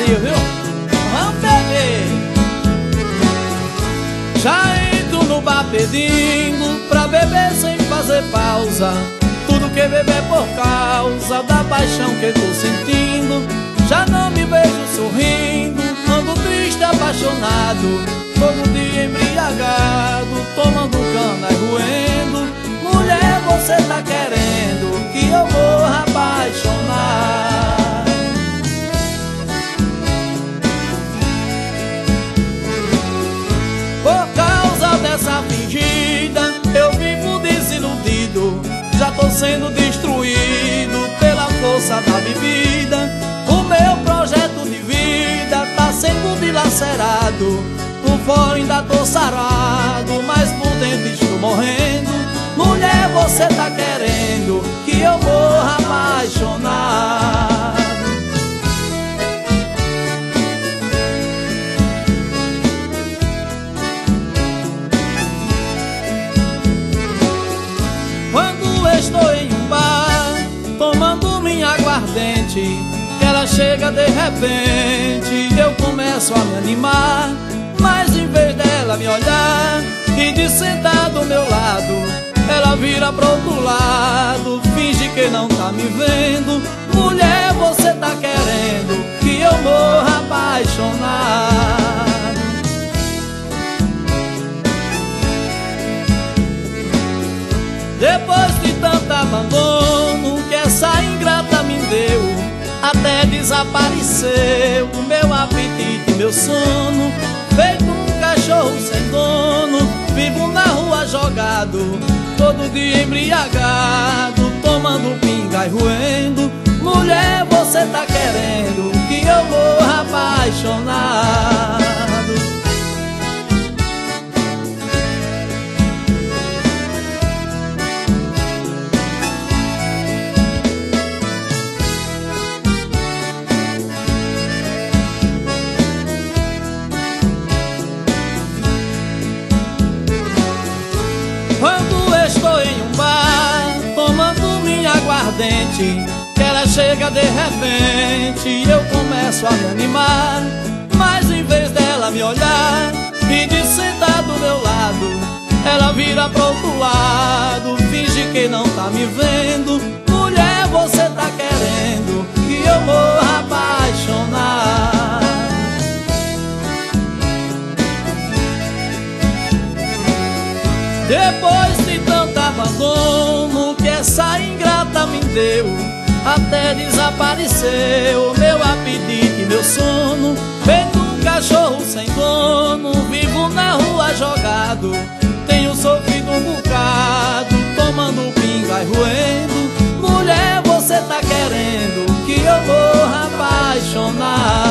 Brasil, viu? Vamos beber. Já entro no bar pedindo Pra beber sem fazer pausa. Tudo que beber por causa Da paixão que tô sentindo. Já não me vejo sorrindo Ando triste, apaixonado. Todo dia embriagado sendo destruído Pela força da bebida. O meu projeto de vida Tá sendo dilacerado aguardente Que ela chega de repente. Eu começo a me animar Mas em vez dela me olhar E de sentar do meu lado Ela vira pro outro lado Finge que não tá me vendo Até desapareceu o meu apetite, meu sono. Feito um cachorro sem dono Vivo na rua jogado Todo dia embriagado Tomando pinga e roendo. Mulher, você tá querendo Que eu morra apaixonado aguardente Que ela chega de repente. E eu começo a me animar Mas em vez dela me olhar E de sentar do meu lado ela vira pro outro lado. Finge que não tá me vendo. Mulher, você tá querendo Que eu morra apaixonado. Depois de tanto abandono Que essa ingrata perdeu, até desapareceu meu apetite, meu sono. Feito um cachorro sem dono, vivo na rua jogado. Tenho sofrido um bocado, tomando pinga e roendo. Mulher, você tá querendo que eu morra apaixonado?